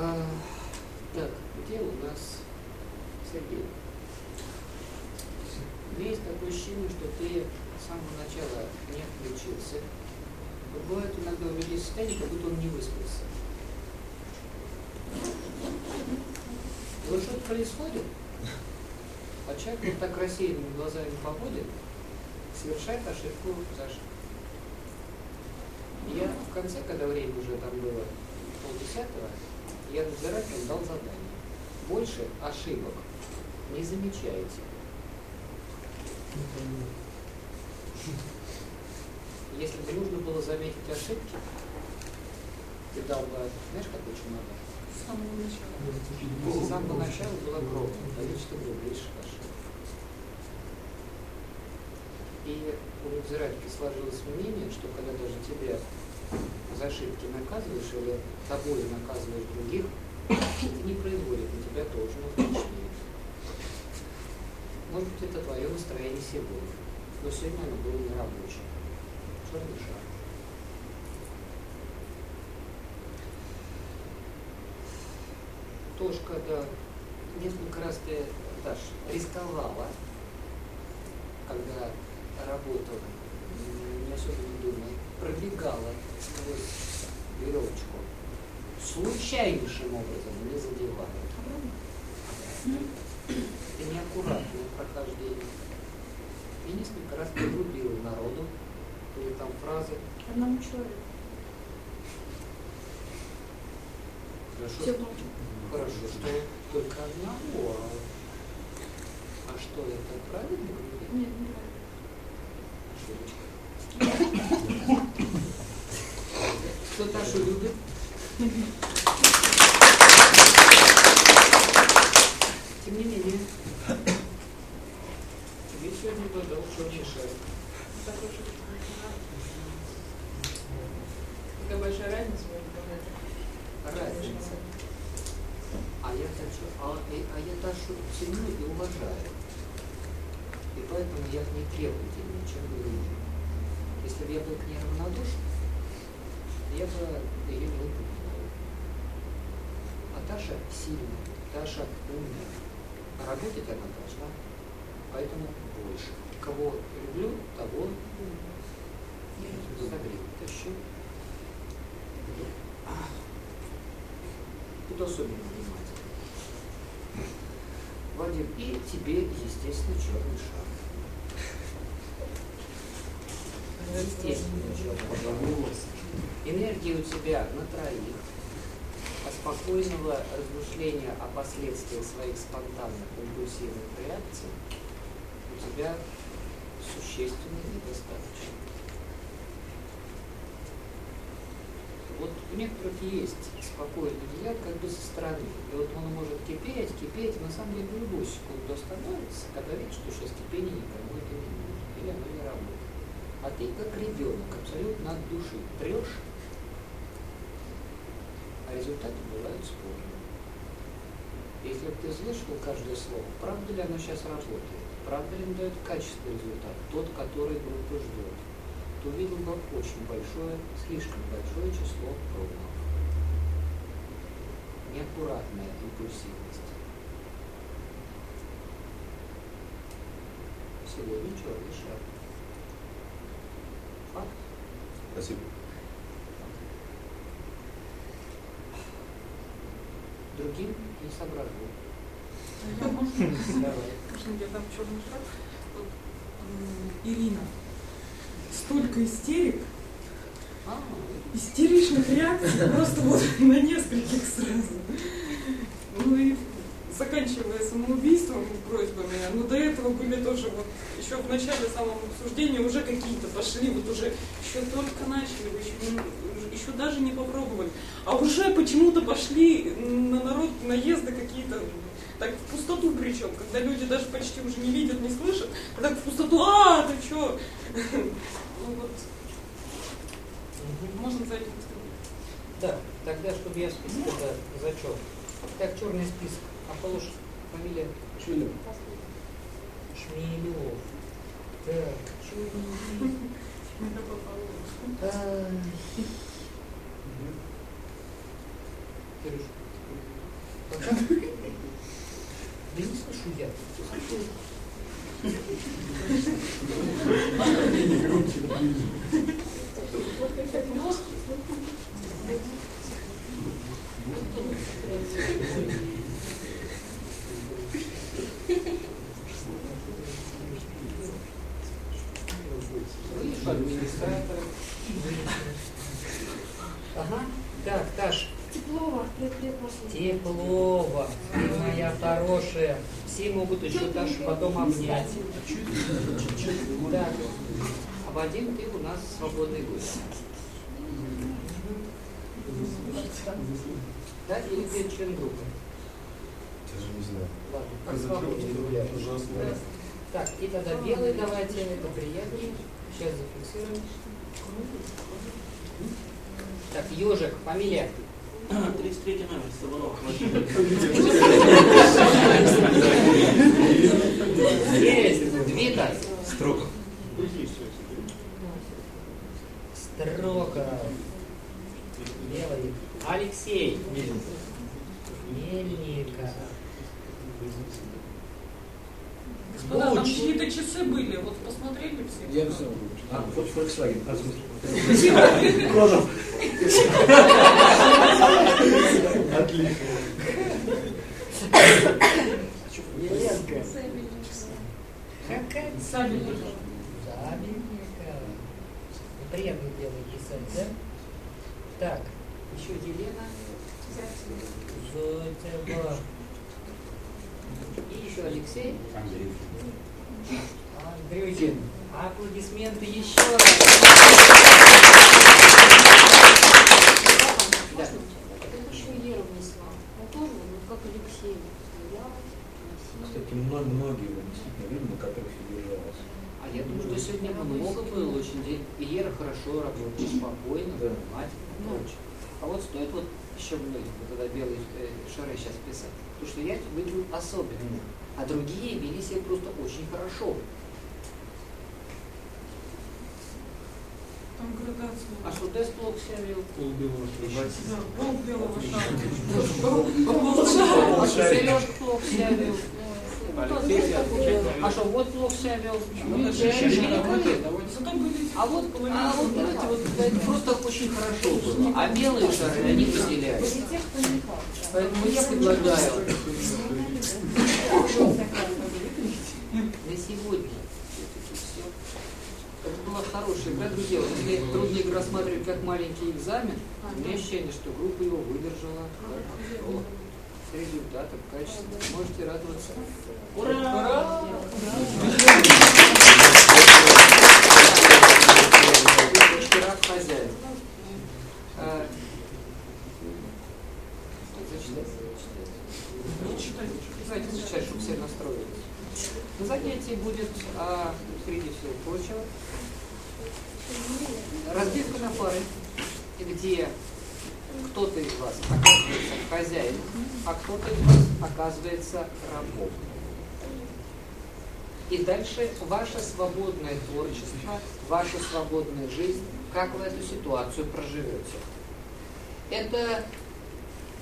А, так, где у нас Сергей? Есть такое ощущение, что ты с самого начала не включился. Бывает иногда у людей состояние, как будто он не выспался. Вот что-то происходит, а человек вот так рассеянными глазами поводит, совершает ошибку за ошибкой. Я в конце, когда время уже там было полдесятого, я надзирателям дал задание. Больше ошибок не замечаете. Если бы нужно было заметить ошибки, ты дал бы, знаешь, какой чемодан? С самого начала. С самого начала было огромное количество грубейших ошибок. И у надзирателя сложилось мнение, что когда даже тебя за ошибки наказываешь или тобой наказываешь других, это не производит на тебя должного впечатления. Может быть, это твое настроение сегодня, но сегодня оно было нерабочее. Черный шар. Тоже когда несколько раз ты, Даш, рисковала, когда работала, не особо не думая, пробегала сквозь веревочку, случайнейшим образом не задевая. Это неаккуратное прохождение. И несколько раз подрубила народу, были там фразы. Одному человеку. Хорошо, Все хорошо, что только одного. А, а что, это правильно? Нет, неправильно. Кто Ташу любит? Тем не менее, тебе сегодня додал шар. Так уже Такая большая разница между Разница. А я хочу, а, а я Ташу ценю и уважаю. И поэтому я к ней требовательнее, чем другие. Если бы я был к ней равнодушен, я бы ее не упомянул. А Таша сильная, Таша умная. А работать она должна. Поэтому больше. Кого люблю, того загрел, тащу. Буду особенно внимательным. Вадим, и тебе, естественно, черный шар. Естественно, черный шар. Энергия у тебя на троих, а спокойного размышления о последствиях своих спонтанных импульсивных реакций у тебя существенно недостаточно. Вот у некоторых есть спокойный взгляд как бы со стороны. И вот он может кипеть, кипеть, на самом деле в любую секунду остановится, когда видит, что сейчас кипение никому это не нужно, или оно не работает. А ты как ребенок абсолютно от души трешь, а результаты бывают спорные. Если бы ты слышал каждое слово, правда ли оно сейчас работает, правда ли он дает качественный результат, тот, который группа ждет, то увидел бы очень большое, слишком большое число пробных. Неаккуратная импульсивность. Сегодня черный шар. Спасибо. Другим не соображу. Я, я дам черный м, Ирина. Столько истерик, А, истеричных реакций просто вот на нескольких сразу. Ну и заканчивая самоубийством просьбами, но до этого были тоже вот еще в начале самого обсуждения уже какие-то пошли, вот уже еще только начали, еще, еще даже не попробовали, а уже почему-то пошли на народ наезды какие-то так в пустоту причем, когда люди даже почти уже не видят, не слышат, а так в пустоту, а, ты что? Ну вот, можно за этим да, тогда, чтобы я список это зачет. Так, черный список. А положь фамилия Швилев. Шмелев. Так. Кирюш, Пока. Да не слышу я. Видишь, Ага. Так, Таш. Теплова. Теплова, ты моя хорошая. Все могут еще Ташу потом обнять. Так. А Вадим, ты у нас свободный гость. Да, или ты член группы? Даже не знаю. Ладно, как. Ужасно. Так, и тогда белый давайте, это приятнее. Сейчас зафиксируем. Так, ежик, фамилия. 33 номер, Сабунов. Есть, Двита. Строго. Строков. Белый. Алексей. Мельника. Господа, там чьи-то часы были, вот посмотрели все? Я все. А, Фоль- Volkswagen. А? Конов. Отлично. Еленка. Какая Сабельников. Сабельника. Приятно дело писать, да? Так, еще Елена. Зотева. И еще Алексей. Андрей. Андрюхин. Аплодисменты еще раз. Да. Еще Ера внесла. Он тоже, вот как Алексей, стоял, носил. Кстати, мно- многие вот действительно видно, на которых я держалась. А я думаю, что сегодня много было очень день. И Ера хорошо работает, спокойно, Да. внимательно, прочее. А вот стоит вот еще многим, вот когда белые э, шары сейчас писать, потому что я выглядел особенно. А другие вели себя просто очень хорошо. Там градация. А что Дэс плохо себя вел? Да, пол белого шара. А что Сережка плохо себя вел? А что вот плохо себя вел? Ну, были А вот, а вот, знаете, вот это просто очень хорошо было. А белые шары, они выделяют. Поэтому я предлагаю на сегодня все-таки все. Это была хорошая игра, друзья. Вот Если трудно игру рассматривать как маленький экзамен, у меня ощущение, что группа его выдержала хорошо. С результатом, качественно. Можете радоваться. Ура! Очень рад хозяин. А, читайте. Знаете, сейчас, чтобы все настроились. На занятии будет, а, среди всего прочего, разбивка на пары, где кто-то из вас оказывается хозяин, а кто-то из вас оказывается рабом. И дальше ваше свободное творчество, ваша свободная жизнь, как вы эту ситуацию проживете. Это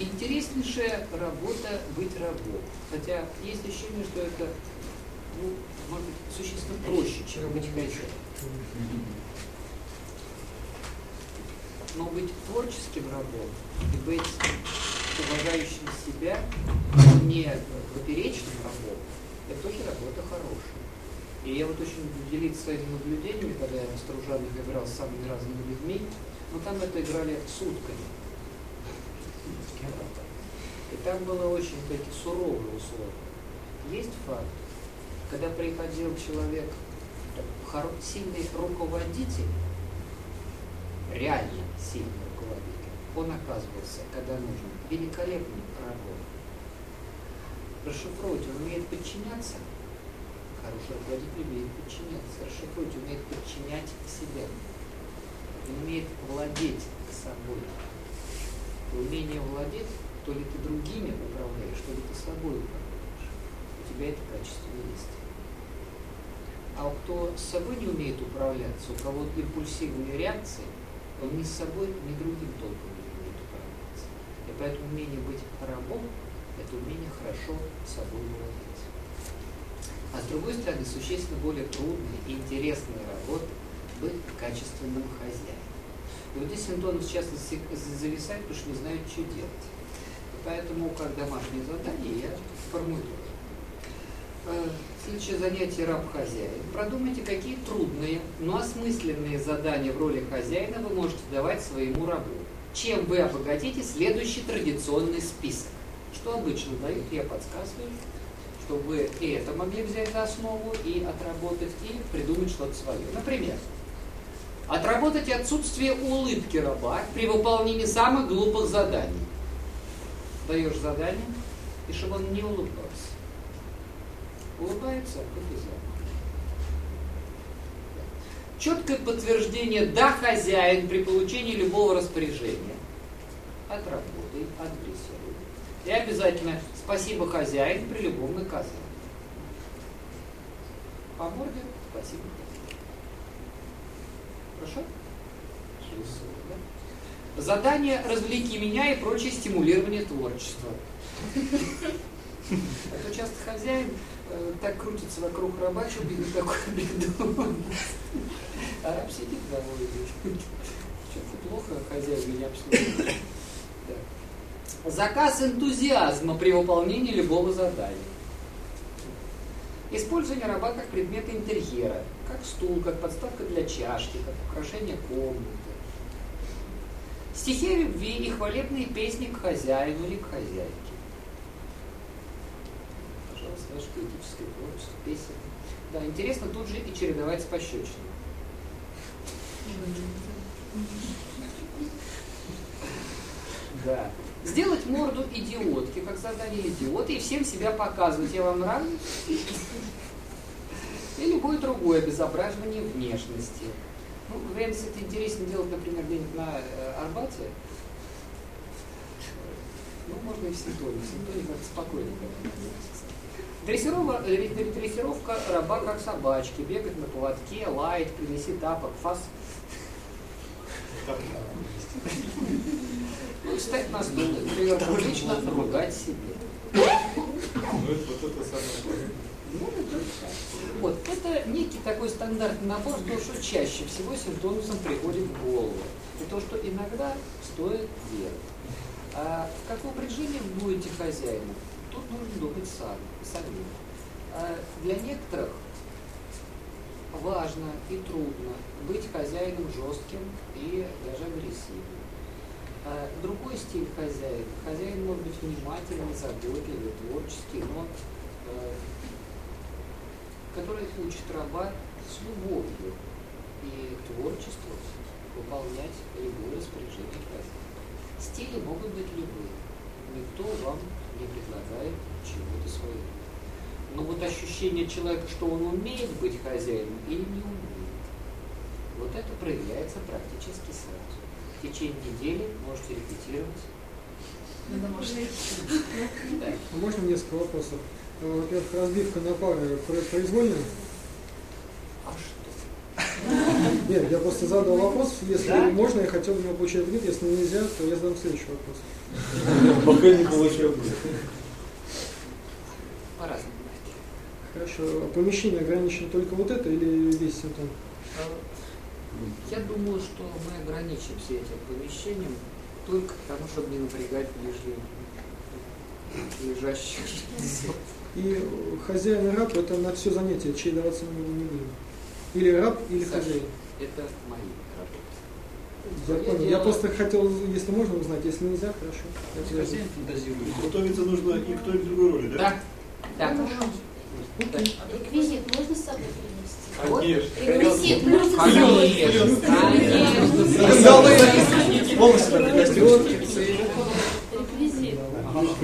интереснейшая работа быть рабом. Хотя есть ощущение, что это, ну, может быть, существенно проще, чем быть хозяином. Но быть творческим рабом и быть уважающим себя, не поперечным рабом, это тоже работа хорошая. И я вот очень делиться своими наблюдениями, когда я на Стружанах играл с самыми разными людьми, но там это играли сутками. И там было очень такие суровые условия. Есть факт, когда приходил человек, сильный руководитель, реально сильный руководитель, он оказывался, когда нужно, великолепным рабом. Расшифровывать, умеет подчиняться, хороший руководитель умеет подчиняться, расшифровывать, умеет подчинять себя, он умеет владеть собой. Умение владеть, то ли ты другими управляешь, то ли ты собой управляешь. У тебя это качество есть. А кто с собой не умеет управляться, у кого импульсивные реакции, он ни с собой, ни другим толком не умеет управляться. И поэтому умение быть рабом это умение хорошо собой владеть. А с другой стороны, существенно более трудная и интересная работа быть качественным хозяином. И вот здесь Антон сейчас зависает, потому что не знает, что делать. И поэтому, как домашнее задание, я формулирую. Э, следующее занятие раб-хозяин. Продумайте, какие трудные, но осмысленные задания в роли хозяина вы можете давать своему рабу. Чем вы обогатите следующий традиционный список. Что обычно дают, я подсказываю, чтобы и это могли взять за основу и отработать, и придумать что-то свое. Например, отработать отсутствие улыбки раба при выполнении самых глупых заданий. Даешь задание, и чтобы он не улыбался. Улыбается, и Четкое подтверждение «да, хозяин» при получении любого распоряжения. Отработай, адресируй. И обязательно «спасибо, хозяин» при любом наказании. По морде «спасибо, Хорошо? Да? Задание «развлеки меня» и прочее стимулирование творчества. Это часто хозяин так крутится вокруг раба, что видно такую беду. А раб сидит довольный. Что-то плохо хозяин меня обслуживает. Да. Заказ энтузиазма при выполнении любого задания. Использование раба как предмета интерьера, как стул, как подставка для чашки, как украшение комнаты. Стихи любви и хвалебные песни к хозяину или к хозяйке. Ваше поэтическое творчество, песен. Да, интересно тут же и чередовать с пощечиной. Да. Сделать морду идиотки, как задание идиота, и всем себя показывать. Я вам нравлюсь? И любое другое обезображивание внешности. Ну, вариант, это интересно делать, например, где-нибудь на э, Арбате. Ну, можно и в Синтоне. В Синтоне как-то спокойно Дрессировка, э, дрессировка раба как собачки, бегать на поводке, лаять, принеси тапок, фас. Ну, встать на стул, например, публично ругать себе. Ну, вот это самое вот, это некий такой стандартный набор, то, что чаще всего симптомусам приходит в голову. И то, что иногда стоит делать. А в каком режиме будете хозяином? Тут нужно думать сам, самим. А для некоторых важно и трудно быть хозяином жестким и даже агрессивным. А другой стиль хозяина. Хозяин может быть внимательный, заботливый, творческий, но э, который учит раба с любовью и творчеством выполнять любое распоряжение хозяина. Стили могут быть любые. Никто вам не предлагает чего-то своего. Но вот ощущение человека, что он умеет быть хозяином или не умеет, вот это проявляется практически сразу. В течение недели можете репетировать. Да. А можно несколько вопросов? Во-первых, разбивка на пары произвольная? А что? Нет, я просто задал вопрос, если да? можно, я хотел бы получить ответ, если нельзя, то я задам следующий вопрос. Пока не получил. По-разному. Хорошо. А помещение ограничено только вот это или весь симптом? Я думаю, что мы ограничим все этим помещением только потому, чтобы не напрягать ближних лежащих. И хозяин и раб это на все занятие, чей даваться мы не будем. Или раб, или Саша, хозяин. Это мои работы. Я. Делаю... я просто хотел, если можно узнать, если нельзя, хорошо. Хозяин фантазирует. Готовиться нужно и к той, и к другой роли, да? Да. Да. да. Реквизит можно с собой принести? Конечно. Реквизит можно с собой принести? Полностью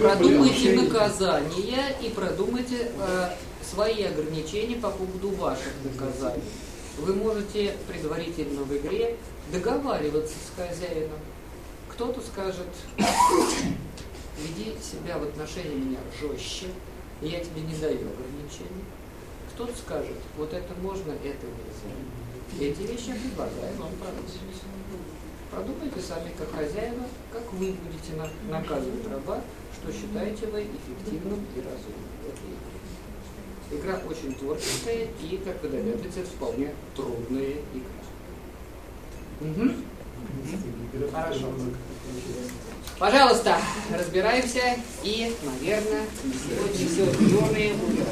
Продумайте наказания и продумайте э, свои ограничения по поводу ваших наказаний. Вы можете предварительно в игре договариваться с хозяином. Кто-то скажет, веди себя в отношении меня жестче, я тебе не даю ограничений. Кто-то скажет, вот это можно, это нельзя. Эти вещи я предлагаю вам продумать. Продумайте сами, как хозяева, как вы будете на- наказывать раба, что считаете вы эффективным и разумным. Игра очень творческая и, как выдается, вполне трудная игра. Угу. Хорошо. Пожалуйста, разбираемся и, наверное, сегодня все ученые будут.